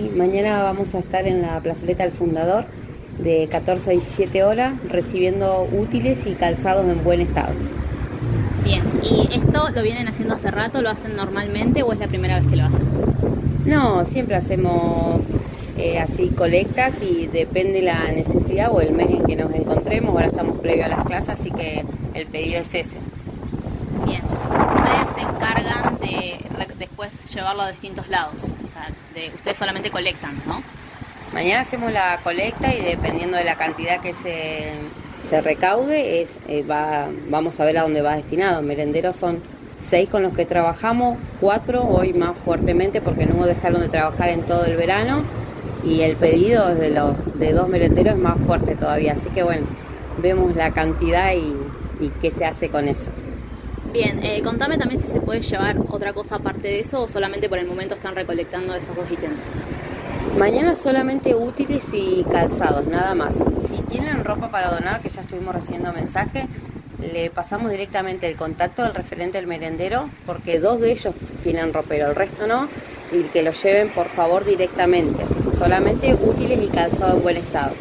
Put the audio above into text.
sí, mañana vamos a estar en la plazoleta del Fundador de 14 a 17 horas recibiendo útiles y calzados en buen estado. Bien, ¿y esto lo vienen haciendo hace rato? ¿Lo hacen normalmente o es la primera vez que lo hacen? No, siempre hacemos eh, así colectas y depende la necesidad o el mes en que nos encontremos. Ahora estamos previo a las clases, así que el pedido es ese. Bien, ustedes se encargan de después llevarlo a distintos lados. Sea, ustedes solamente colectan, ¿no? Mañana hacemos la colecta y dependiendo de la cantidad que se, se recaude, es eh, va, vamos a ver a dónde va destinado. Merenderos son seis con los que trabajamos, cuatro hoy más fuertemente porque no dejaron de trabajar en todo el verano y el pedido de los de dos merenderos es más fuerte todavía. Así que bueno, vemos la cantidad y qué se hace con eso. Bien, eh, contame también si se puede llevar otra cosa aparte de eso o solamente por el momento están recolectando esos dos ítems. Mañana solamente útiles y calzados, nada más. Si tienen ropa para donar, que ya estuvimos recibiendo mensaje, le pasamos directamente el contacto del referente del merendero, porque dos de ellos tienen ropero, el resto no, y que lo lleven por favor directamente. Solamente útiles y calzados en buen estado.